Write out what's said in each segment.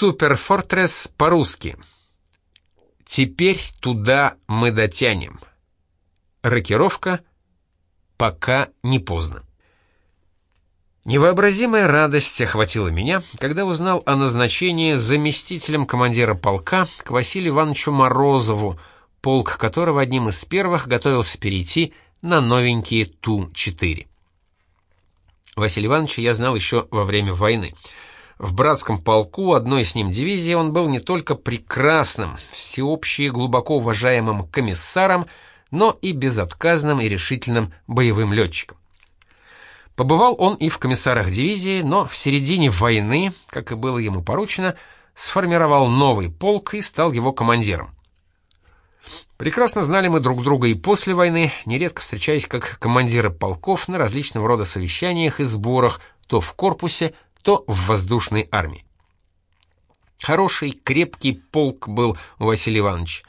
Суперфортресс по-русски. Теперь туда мы дотянем. Рокировка пока не поздно. Невообразимая радость охватила меня, когда узнал о назначении заместителем командира полка к Василию Ивановичу Морозову, полк которого одним из первых готовился перейти на новенькие Ту-4. Василия Ивановича я знал еще во время войны. В братском полку одной с ним дивизии он был не только прекрасным, всеобщий глубоко уважаемым комиссаром, но и безотказным и решительным боевым летчиком. Побывал он и в комиссарах дивизии, но в середине войны, как и было ему поручено, сформировал новый полк и стал его командиром. Прекрасно знали мы друг друга и после войны, нередко встречаясь как командиры полков на различного рода совещаниях и сборах, то в корпусе, то в воздушной армии. Хороший, крепкий полк был у Василия Ивановича,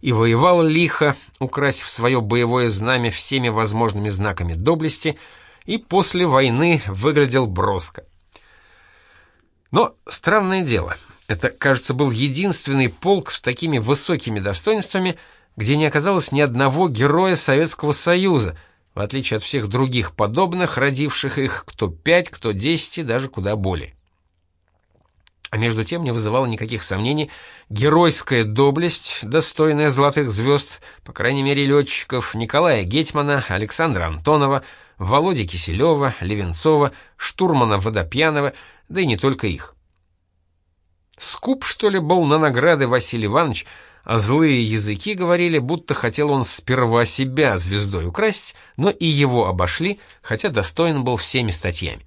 и воевал лихо, украсив свое боевое знамя всеми возможными знаками доблести, и после войны выглядел броско. Но странное дело, это, кажется, был единственный полк с такими высокими достоинствами, где не оказалось ни одного героя Советского Союза, в отличие от всех других подобных, родивших их кто пять, кто десять и даже куда более. А между тем не вызывало никаких сомнений геройская доблесть, достойная золотых звезд, по крайней мере, летчиков Николая Гетьмана, Александра Антонова, Володи Киселева, Левенцова, штурмана Водопьянова, да и не только их. Скуп, что ли, был на награды Василий Иванович, а злые языки говорили, будто хотел он сперва себя звездой украсть, но и его обошли, хотя достоин был всеми статьями.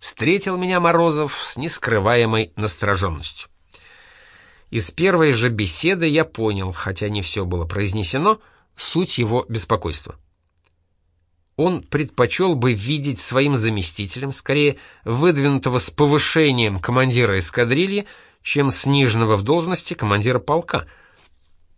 Встретил меня Морозов с нескрываемой настороженностью. Из первой же беседы я понял, хотя не все было произнесено, суть его беспокойства. Он предпочел бы видеть своим заместителем скорее выдвинутого с повышением командира эскадрильи, чем сниженного в должности командира полка,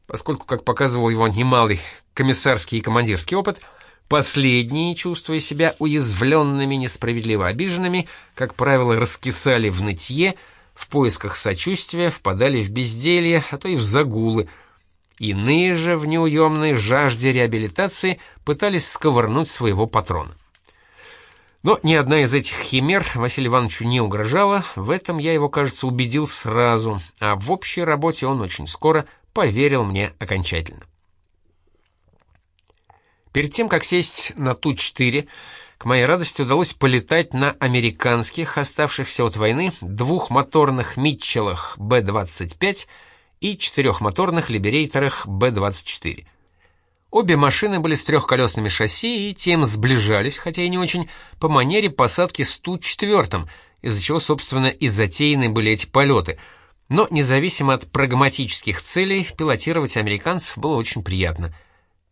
поскольку, как показывал его немалый комиссарский и командирский опыт, последние, чувствуя себя уязвленными, несправедливо обиженными, как правило, раскисали в нытье, в поисках сочувствия, впадали в безделье, а то и в загулы. Иные же в неуемной жажде реабилитации пытались сковырнуть своего патрона. Но ни одна из этих химер Василию Ивановичу не угрожала, в этом я его, кажется, убедил сразу, а в общей работе он очень скоро поверил мне окончательно. Перед тем, как сесть на Ту-4, к моей радости удалось полетать на американских, оставшихся от войны, двухмоторных Митчеллах Б-25 и четырехмоторных Либерейторах Б-24. Обе машины были с трехколесными шасси и тем сближались, хотя и не очень, по манере посадки с Ту-4, из-за чего, собственно, и затеяны были эти полеты. Но независимо от прагматических целей, пилотировать американцев было очень приятно.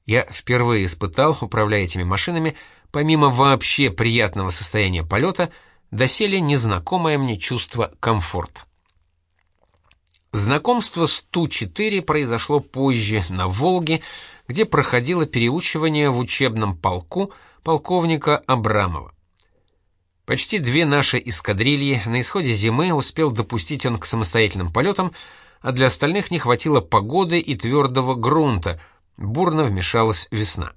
Я впервые испытал, управляя этими машинами, помимо вообще приятного состояния полета, доселе незнакомое мне чувство комфорта. Знакомство с Ту-4 произошло позже, на Волге, где проходило переучивание в учебном полку полковника Абрамова. Почти две наши эскадрильи на исходе зимы успел допустить он к самостоятельным полетам, а для остальных не хватило погоды и твердого грунта, бурно вмешалась весна.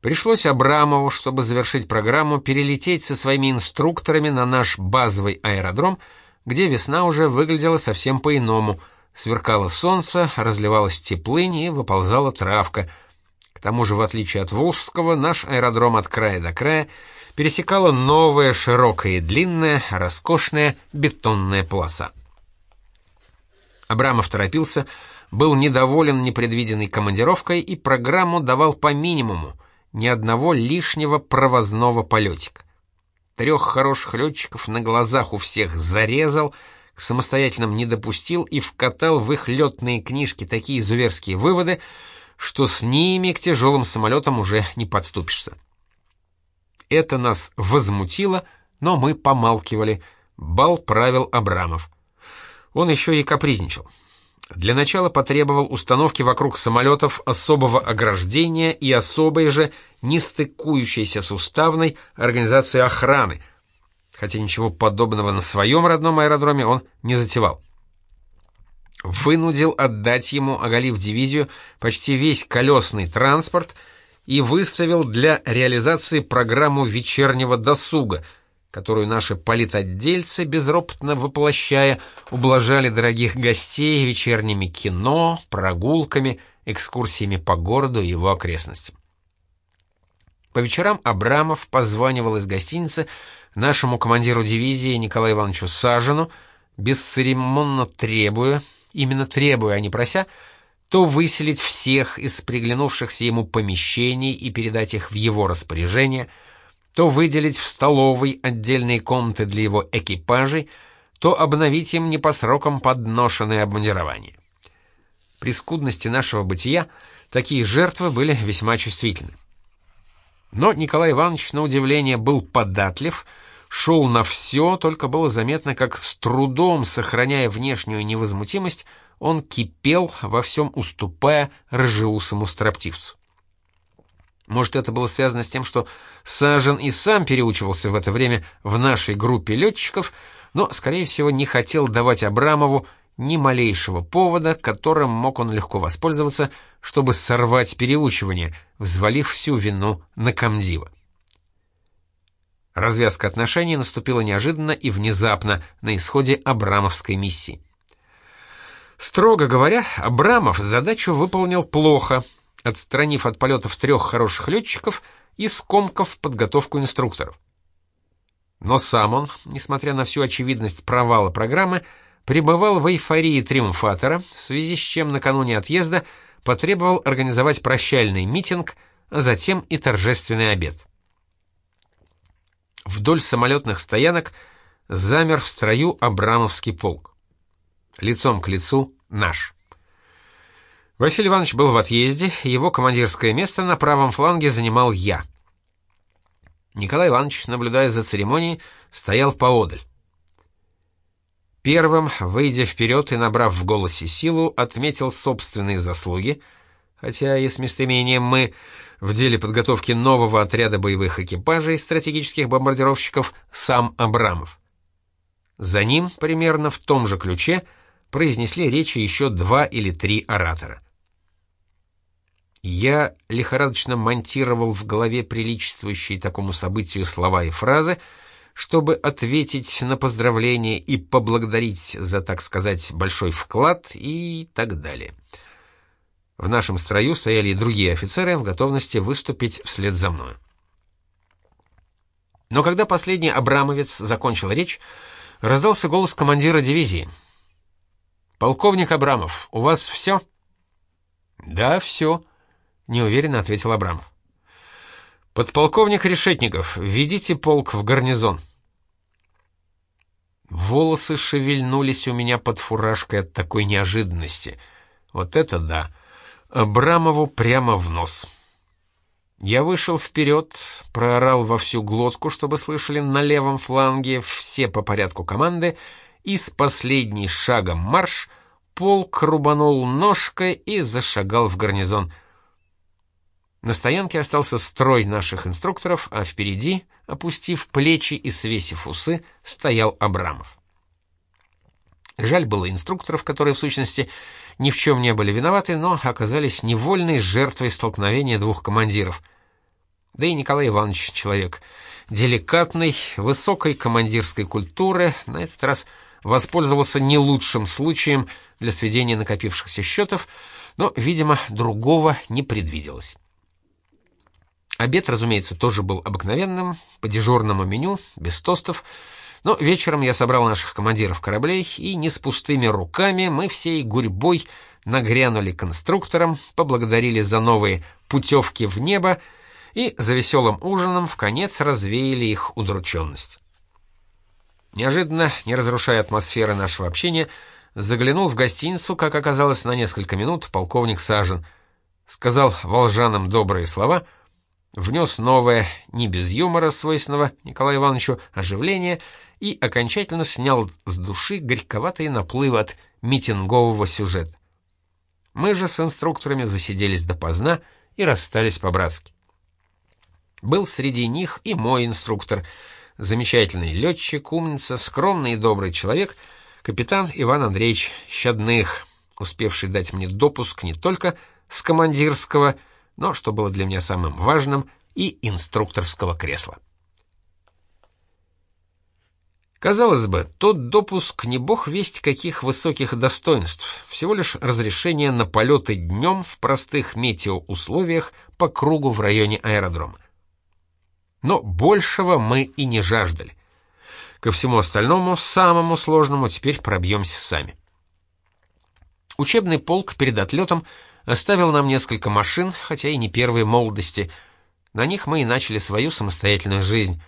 Пришлось Абрамову, чтобы завершить программу, перелететь со своими инструкторами на наш базовый аэродром, где весна уже выглядела совсем по-иному – Сверкало солнце, разливалась теплынь и выползала травка. К тому же, в отличие от Волжского, наш аэродром от края до края пересекала новая, широкая и длинная, роскошная бетонная полоса. Абрамов торопился, был недоволен непредвиденной командировкой и программу давал по минимуму, ни одного лишнего провозного полетика. Трех хороших летчиков на глазах у всех зарезал — к самостоятельным не допустил и вкатал в их летные книжки такие изуверские выводы, что с ними к тяжелым самолетам уже не подступишься. Это нас возмутило, но мы помалкивали. Бал правил Абрамов. Он еще и капризничал. Для начала потребовал установки вокруг самолетов особого ограждения и особой же, не стыкующейся с уставной, организации охраны — хотя ничего подобного на своем родном аэродроме он не затевал. Вынудил отдать ему, оголив дивизию, почти весь колесный транспорт и выставил для реализации программу вечернего досуга, которую наши политотдельцы, безропотно воплощая, ублажали дорогих гостей вечерними кино, прогулками, экскурсиями по городу и его окрестностям. По вечерам Абрамов позванивал из гостиницы нашему командиру дивизии Николаю Ивановичу Сажину, бесцеремонно требуя, именно требуя, а не прося, то выселить всех из приглянувшихся ему помещений и передать их в его распоряжение, то выделить в столовой отдельные комнаты для его экипажей, то обновить им не по срокам подношенное обмундирование. При скудности нашего бытия такие жертвы были весьма чувствительны. Но Николай Иванович, на удивление, был податлив, шел на все, только было заметно, как с трудом, сохраняя внешнюю невозмутимость, он кипел, во всем уступая рыжеусому строптивцу. Может, это было связано с тем, что Сажен и сам переучивался в это время в нашей группе летчиков, но, скорее всего, не хотел давать Абрамову ни малейшего повода, которым мог он легко воспользоваться, чтобы сорвать переучивание, взвалив всю вину на комдива. Развязка отношений наступила неожиданно и внезапно на исходе Абрамовской миссии. Строго говоря, Абрамов задачу выполнил плохо, отстранив от полетов трех хороших летчиков и скомкав подготовку инструкторов. Но сам он, несмотря на всю очевидность провала программы, пребывал в эйфории триумфатора, в связи с чем накануне отъезда потребовал организовать прощальный митинг, а затем и торжественный обед. Вдоль самолетных стоянок замер в строю Абрамовский полк. Лицом к лицу наш. Василий Иванович был в отъезде, его командирское место на правом фланге занимал я. Николай Иванович, наблюдая за церемонией, стоял поодаль. Первым, выйдя вперед и набрав в голосе силу, отметил собственные заслуги, хотя и с местоимением «мы» в деле подготовки нового отряда боевых экипажей стратегических бомбардировщиков сам Абрамов. За ним, примерно в том же ключе, произнесли речи еще два или три оратора. Я лихорадочно монтировал в голове приличествующие такому событию слова и фразы, чтобы ответить на поздравление и поблагодарить за, так сказать, большой вклад и так далее. В нашем строю стояли и другие офицеры в готовности выступить вслед за мной. Но когда последний Абрамовец закончил речь, раздался голос командира дивизии. «Полковник Абрамов, у вас все?» «Да, все», — неуверенно ответил Абрамов. «Подполковник Решетников, ведите полк в гарнизон». Волосы шевельнулись у меня под фуражкой от такой неожиданности. Вот это да! Абрамову прямо в нос. Я вышел вперед, проорал во всю глотку, чтобы слышали на левом фланге все по порядку команды, и с последней шагом марш полк рубанул ножкой и зашагал в гарнизон — на стоянке остался строй наших инструкторов, а впереди, опустив плечи и свесив усы, стоял Абрамов. Жаль было инструкторов, которые, в сущности, ни в чем не были виноваты, но оказались невольной жертвой столкновения двух командиров. Да и Николай Иванович человек деликатной, высокой командирской культуры, на этот раз воспользовался не лучшим случаем для сведения накопившихся счетов, но, видимо, другого не предвиделось. Обед, разумеется, тоже был обыкновенным, по дежурному меню, без тостов, но вечером я собрал наших командиров кораблей, и не с пустыми руками мы всей гурьбой нагрянули конструкторам, поблагодарили за новые путевки в небо и за веселым ужином в конец развеяли их удрученность. Неожиданно, не разрушая атмосферы нашего общения, заглянул в гостиницу, как оказалось, на несколько минут полковник Сажен. Сказал волжанам добрые слова — внес новое, не без юмора свойственного Николаю Ивановичу, оживление и окончательно снял с души горьковатые наплывы от митингового сюжета. Мы же с инструкторами засиделись допоздна и расстались по-братски. Был среди них и мой инструктор, замечательный летчик, умница, скромный и добрый человек, капитан Иван Андреевич Щадных, успевший дать мне допуск не только с командирского, но, что было для меня самым важным, и инструкторского кресла. Казалось бы, тот допуск не бог весть каких высоких достоинств, всего лишь разрешение на полеты днем в простых метеоусловиях по кругу в районе аэродрома. Но большего мы и не жаждали. Ко всему остальному, самому сложному, теперь пробьемся сами. Учебный полк перед отлетом оставил нам несколько машин, хотя и не первой молодости. На них мы и начали свою самостоятельную жизнь.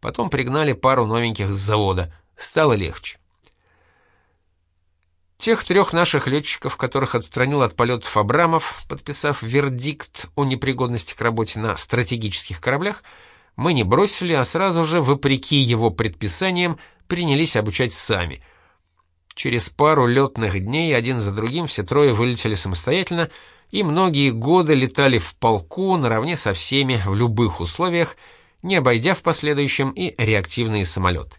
Потом пригнали пару новеньких с завода. Стало легче. Тех трех наших летчиков, которых отстранил от полетов Абрамов, подписав вердикт о непригодности к работе на стратегических кораблях, мы не бросили, а сразу же, вопреки его предписаниям, принялись обучать сами. Через пару летных дней один за другим все трое вылетели самостоятельно и многие годы летали в полку наравне со всеми в любых условиях, не обойдя в последующем и реактивные самолеты.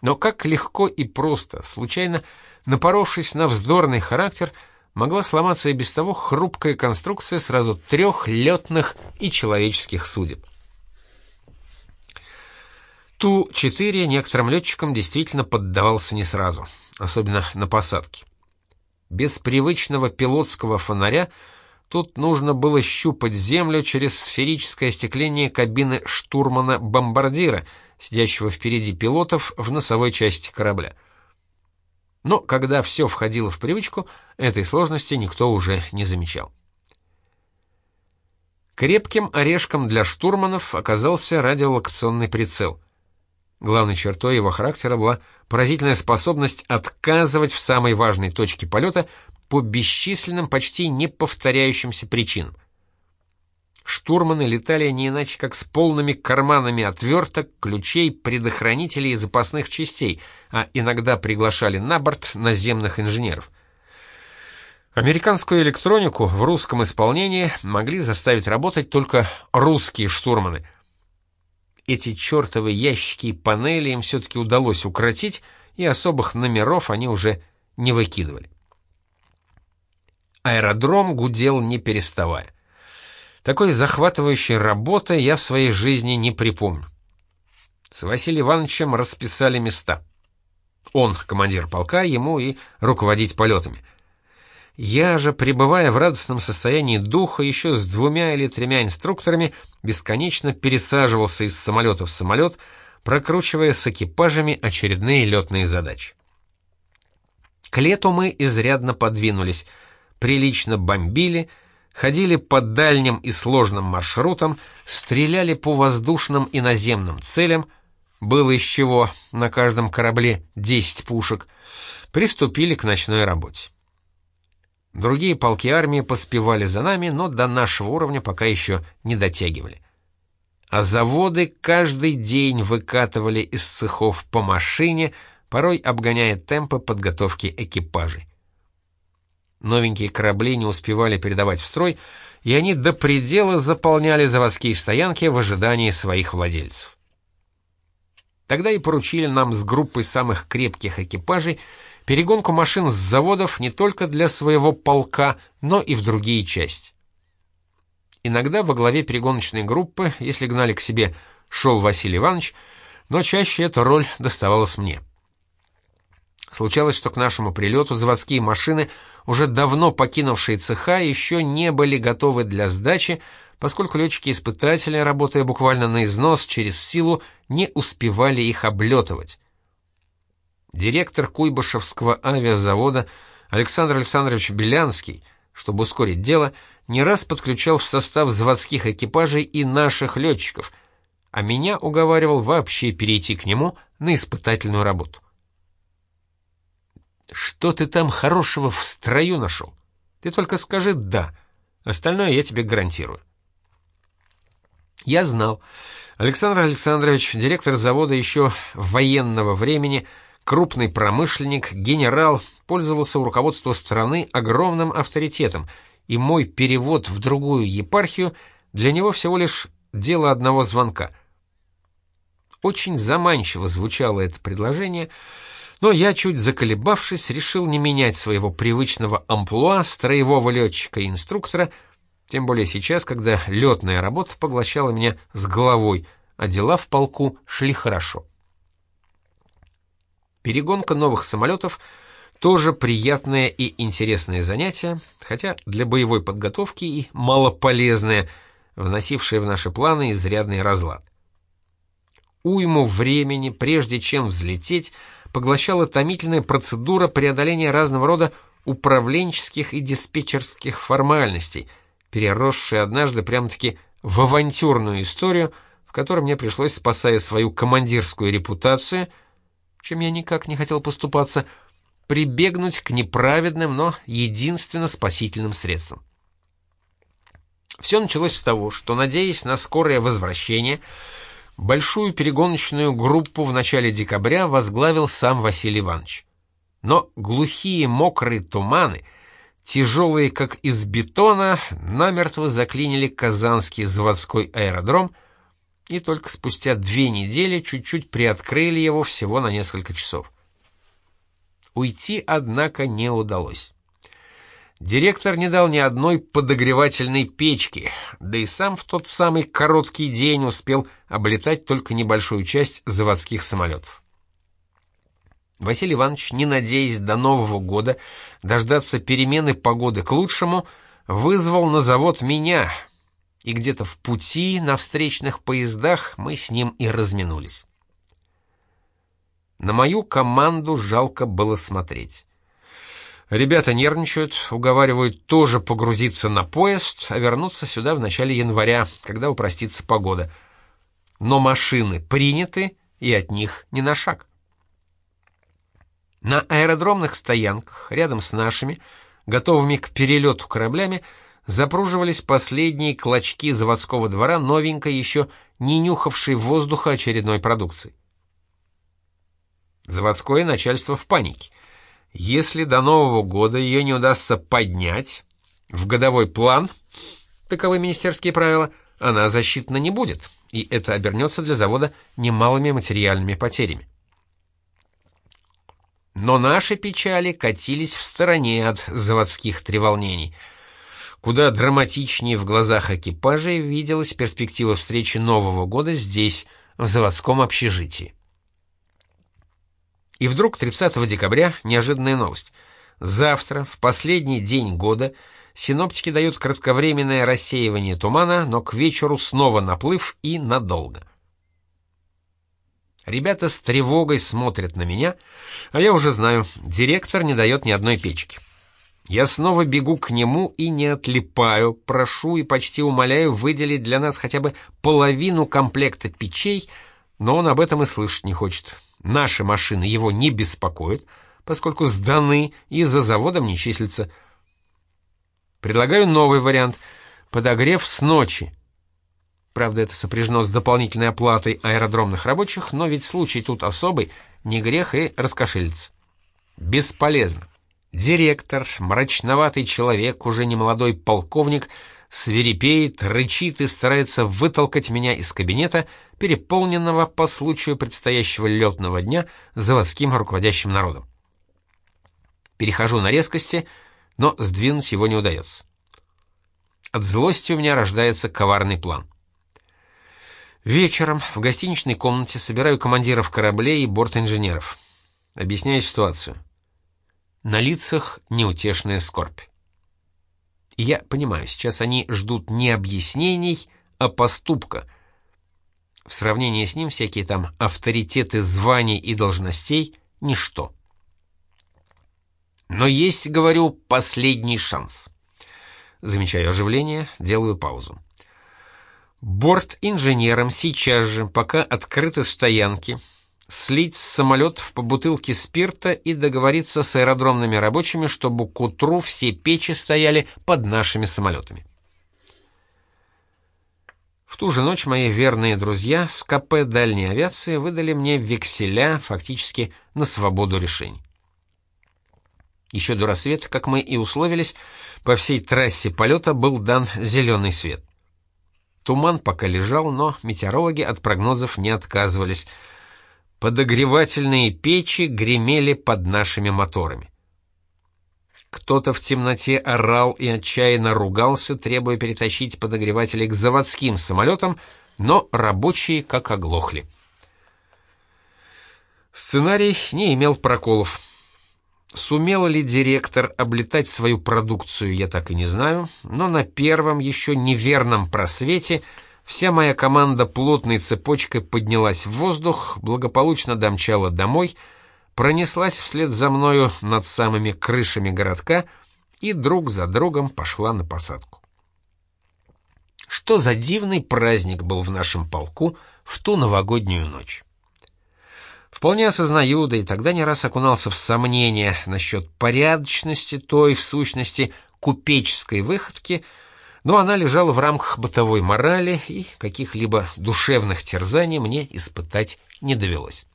Но как легко и просто, случайно напоровшись на вздорный характер, могла сломаться и без того хрупкая конструкция сразу трех летных и человеческих судеб. Ту-4 некоторым летчикам действительно поддавался не сразу, особенно на посадке. Без привычного пилотского фонаря Тут нужно было щупать землю через сферическое остекление кабины штурмана-бомбардира, сидящего впереди пилотов в носовой части корабля. Но когда все входило в привычку, этой сложности никто уже не замечал. Крепким орешком для штурманов оказался радиолокационный прицел. Главной чертой его характера была поразительная способность отказывать в самой важной точке полета по бесчисленным, почти не повторяющимся причинам. Штурманы летали не иначе, как с полными карманами отверток, ключей, предохранителей и запасных частей, а иногда приглашали на борт наземных инженеров. Американскую электронику в русском исполнении могли заставить работать только русские штурманы. Эти чертовы ящики и панели им все-таки удалось укротить, и особых номеров они уже не выкидывали. Аэродром гудел не переставая. Такой захватывающей работы я в своей жизни не припомню. С Василием Ивановичем расписали места. Он командир полка, ему и руководить полетами. Я же, пребывая в радостном состоянии духа еще с двумя или тремя инструкторами, бесконечно пересаживался из самолета в самолет, прокручивая с экипажами очередные летные задачи. К лету мы изрядно подвинулись — прилично бомбили, ходили по дальним и сложным маршрутам, стреляли по воздушным и наземным целям, было из чего на каждом корабле 10 пушек, приступили к ночной работе. Другие полки армии поспевали за нами, но до нашего уровня пока еще не дотягивали. А заводы каждый день выкатывали из цехов по машине, порой обгоняя темпы подготовки экипажей. Новенькие корабли не успевали передавать в строй, и они до предела заполняли заводские стоянки в ожидании своих владельцев. Тогда и поручили нам с группой самых крепких экипажей перегонку машин с заводов не только для своего полка, но и в другие части. Иногда во главе перегоночной группы, если гнали к себе, шел Василий Иванович, но чаще эта роль доставалась мне. Случалось, что к нашему прилету заводские машины, уже давно покинувшие цеха, еще не были готовы для сдачи, поскольку летчики-испытатели, работая буквально на износ через силу, не успевали их облетывать. Директор Куйбышевского авиазавода Александр Александрович Белянский, чтобы ускорить дело, не раз подключал в состав заводских экипажей и наших летчиков, а меня уговаривал вообще перейти к нему на испытательную работу. Что ты там хорошего в строю нашел? Ты только скажи «да», остальное я тебе гарантирую. Я знал. Александр Александрович, директор завода еще военного времени, крупный промышленник, генерал, пользовался у руководства страны огромным авторитетом, и мой перевод в другую епархию для него всего лишь дело одного звонка. Очень заманчиво звучало это предложение, но я, чуть заколебавшись, решил не менять своего привычного амплуа строевого летчика и инструктора, тем более сейчас, когда летная работа поглощала меня с головой, а дела в полку шли хорошо. Перегонка новых самолетов — тоже приятное и интересное занятие, хотя для боевой подготовки и малополезное, вносившее в наши планы изрядный разлад. Уйму времени, прежде чем взлететь, поглощала томительная процедура преодоления разного рода управленческих и диспетчерских формальностей, переросшая однажды прямо-таки в авантюрную историю, в которой мне пришлось, спасая свою командирскую репутацию, чем я никак не хотел поступаться, — прибегнуть к неправедным, но единственно спасительным средствам. Все началось с того, что, надеясь на скорое возвращение, большую перегоночную группу в начале декабря возглавил сам Василий Иванович. Но глухие мокрые туманы, тяжелые как из бетона, намертво заклинили Казанский заводской аэродром, и только спустя две недели чуть-чуть приоткрыли его всего на несколько часов. Уйти, однако, не удалось. Директор не дал ни одной подогревательной печки, да и сам в тот самый короткий день успел облетать только небольшую часть заводских самолетов. Василий Иванович, не надеясь до Нового года дождаться перемены погоды к лучшему, вызвал на завод меня, и где-то в пути на встречных поездах мы с ним и разминулись. На мою команду жалко было смотреть. Ребята нервничают, уговаривают тоже погрузиться на поезд, а вернуться сюда в начале января, когда упростится погода. Но машины приняты, и от них не на шаг. На аэродромных стоянках, рядом с нашими, готовыми к перелету кораблями, запруживались последние клочки заводского двора новенькой, еще не нюхавшей воздуха очередной продукции. Заводское начальство в панике. Если до Нового года ее не удастся поднять в годовой план, таковы министерские правила, она засчитана не будет, и это обернется для завода немалыми материальными потерями. Но наши печали катились в стороне от заводских треволнений. Куда драматичнее в глазах экипажей виделась перспектива встречи Нового года здесь, в заводском общежитии. И вдруг 30 декабря неожиданная новость. Завтра, в последний день года, синоптики дают кратковременное рассеивание тумана, но к вечеру снова наплыв и надолго. Ребята с тревогой смотрят на меня, а я уже знаю, директор не дает ни одной печки. Я снова бегу к нему и не отлипаю, прошу и почти умоляю выделить для нас хотя бы половину комплекта печей, но он об этом и слышать не хочет. Наши машины его не беспокоят, поскольку сданы и за заводом не числятся. Предлагаю новый вариант — подогрев с ночи. Правда, это сопряжено с дополнительной оплатой аэродромных рабочих, но ведь случай тут особый, не грех и раскошелиться. Бесполезно. Директор, мрачноватый человек, уже не молодой полковник — свирепеет, рычит и старается вытолкать меня из кабинета, переполненного по случаю предстоящего летного дня заводским руководящим народом. Перехожу на резкости, но сдвинуть его не удается. От злости у меня рождается коварный план. Вечером в гостиничной комнате собираю командиров кораблей и бортинженеров. Объясняю ситуацию. На лицах неутешная скорбь. Я понимаю, сейчас они ждут не объяснений, а поступка. В сравнении с ним всякие там авторитеты званий и должностей — ничто. Но есть, говорю, последний шанс. Замечаю оживление, делаю паузу. Борт-инженерам сейчас же, пока открыты стоянки, слить с самолетов по бутылке спирта и договориться с аэродромными рабочими, чтобы к утру все печи стояли под нашими самолетами. В ту же ночь мои верные друзья с КП дальней авиации выдали мне векселя фактически на свободу решений. Еще до рассвета, как мы и условились, по всей трассе полета был дан зеленый свет. Туман пока лежал, но метеорологи от прогнозов не отказывались. Подогревательные печи гремели под нашими моторами. Кто-то в темноте орал и отчаянно ругался, требуя перетащить подогреватели к заводским самолетам, но рабочие как оглохли. Сценарий не имел проколов. Сумел ли директор облетать свою продукцию, я так и не знаю, но на первом еще неверном просвете вся моя команда плотной цепочкой поднялась в воздух, благополучно домчала домой, пронеслась вслед за мною над самыми крышами городка и друг за другом пошла на посадку. Что за дивный праздник был в нашем полку в ту новогоднюю ночь. Вполне осознаю, да и тогда не раз окунался в сомнения насчет порядочности той, в сущности, купеческой выходки, но она лежала в рамках бытовой морали, и каких-либо душевных терзаний мне испытать не довелось.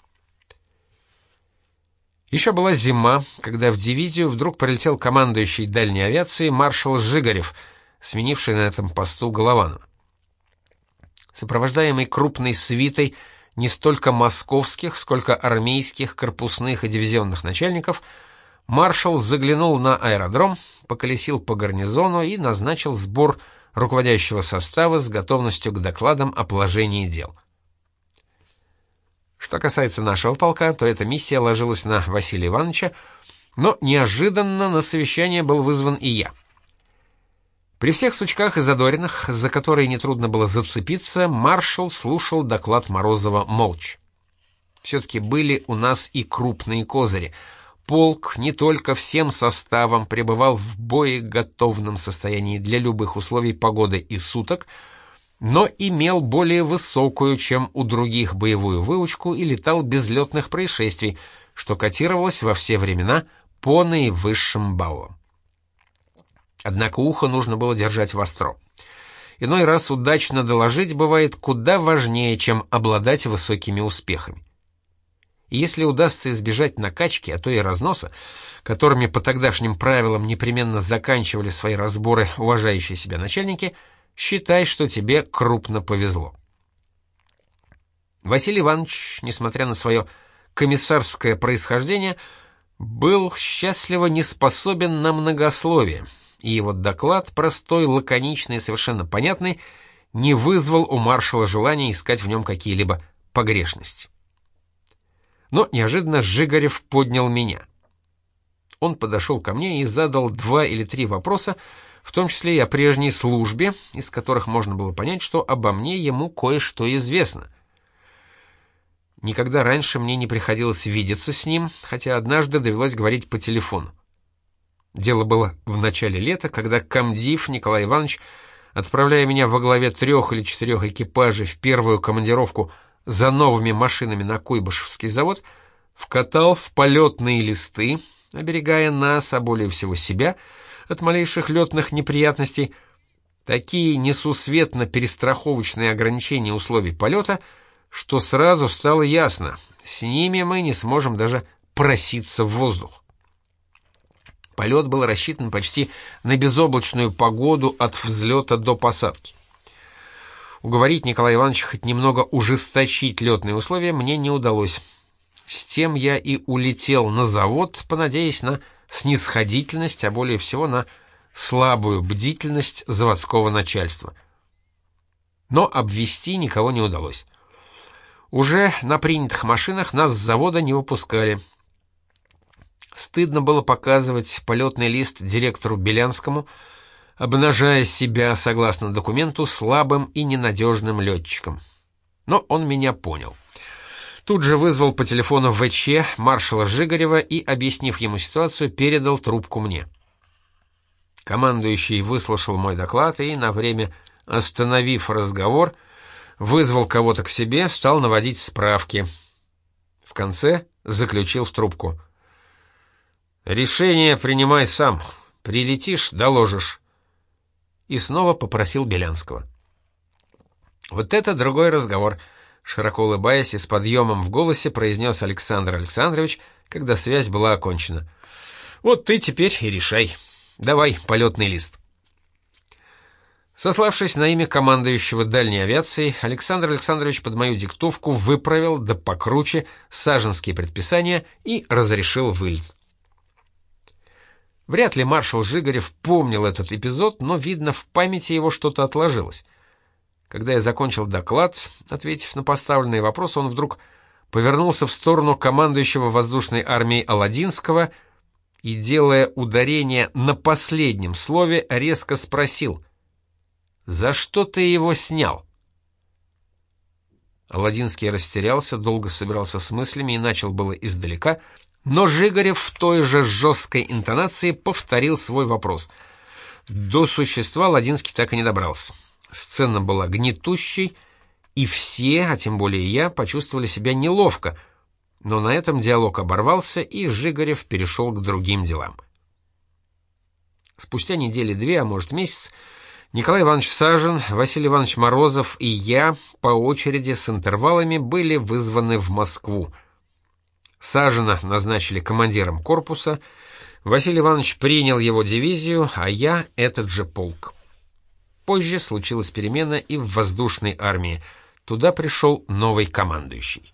Еще была зима, когда в дивизию вдруг прилетел командующий дальней авиации маршал Жигарев, сменивший на этом посту Голованова. Сопровождаемый крупной свитой, не столько московских, сколько армейских, корпусных и дивизионных начальников, маршал заглянул на аэродром, поколесил по гарнизону и назначил сбор руководящего состава с готовностью к докладам о положении дел. Что касается нашего полка, то эта миссия ложилась на Василия Ивановича, но неожиданно на совещание был вызван и я — при всех сучках и задоринах, за которые нетрудно было зацепиться, маршал слушал доклад Морозова молча. Все-таки были у нас и крупные козыри. Полк не только всем составом пребывал в боеготовном состоянии для любых условий погоды и суток, но имел более высокую, чем у других, боевую выучку и летал без летных происшествий, что котировалось во все времена по наивысшим баллам. Однако ухо нужно было держать востро. Иной раз удачно доложить бывает куда важнее, чем обладать высокими успехами. Если удастся избежать накачки, а то и разноса, которыми по тогдашним правилам непременно заканчивали свои разборы уважающие себя начальники, считай, что тебе крупно повезло. Василий Иванович, несмотря на свое комиссарское происхождение, был счастливо не способен на многословие, и его доклад, простой, лаконичный и совершенно понятный, не вызвал у маршала желания искать в нем какие-либо погрешности. Но неожиданно Жигарев поднял меня. Он подошел ко мне и задал два или три вопроса, в том числе и о прежней службе, из которых можно было понять, что обо мне ему кое-что известно. Никогда раньше мне не приходилось видеться с ним, хотя однажды довелось говорить по телефону. Дело было в начале лета, когда комдив Николай Иванович, отправляя меня во главе трех или четырех экипажей в первую командировку за новыми машинами на Куйбышевский завод, вкатал в полетные листы, оберегая нас, а более всего себя, от малейших летных неприятностей, такие несусветно-перестраховочные ограничения условий полета, что сразу стало ясно, с ними мы не сможем даже проситься в воздух. Полет был рассчитан почти на безоблачную погоду от взлета до посадки. Уговорить Николая Ивановича хоть немного ужесточить летные условия мне не удалось. С тем я и улетел на завод, понадеясь на снисходительность, а более всего на слабую бдительность заводского начальства. Но обвести никого не удалось. Уже на принятых машинах нас с завода не выпускали — Стыдно было показывать полетный лист директору Белянскому, обнажая себя, согласно документу, слабым и ненадежным летчиком. Но он меня понял. Тут же вызвал по телефону ВЧ маршала Жигарева и, объяснив ему ситуацию, передал трубку мне. Командующий выслушал мой доклад и, на время остановив разговор, вызвал кого-то к себе, стал наводить справки. В конце заключил в трубку — «Решение принимай сам. Прилетишь — доложишь». И снова попросил Белянского. «Вот это другой разговор», — широко улыбаясь и с подъемом в голосе произнес Александр Александрович, когда связь была окончена. «Вот ты теперь и решай. Давай полетный лист». Сославшись на имя командующего дальней авиацией, Александр Александрович под мою диктовку выправил да покруче саженские предписания и разрешил вылет. Вряд ли маршал Жигарев помнил этот эпизод, но, видно, в памяти его что-то отложилось. Когда я закончил доклад, ответив на поставленный вопрос, он вдруг повернулся в сторону командующего воздушной армией Аладдинского и, делая ударение на последнем слове, резко спросил — за что ты его снял?» Аладдинский растерялся, долго собирался с мыслями и начал было издалека, но Жигарев в той же жесткой интонации повторил свой вопрос. До существа Аладдинский так и не добрался. Сцена была гнетущей, и все, а тем более я, почувствовали себя неловко, но на этом диалог оборвался, и Жигарев перешел к другим делам. Спустя недели две, а может месяц, Николай Иванович Сажин, Василий Иванович Морозов и я по очереди с интервалами были вызваны в Москву. Сажина назначили командиром корпуса, Василий Иванович принял его дивизию, а я — этот же полк. Позже случилась перемена и в воздушной армии. Туда пришел новый командующий.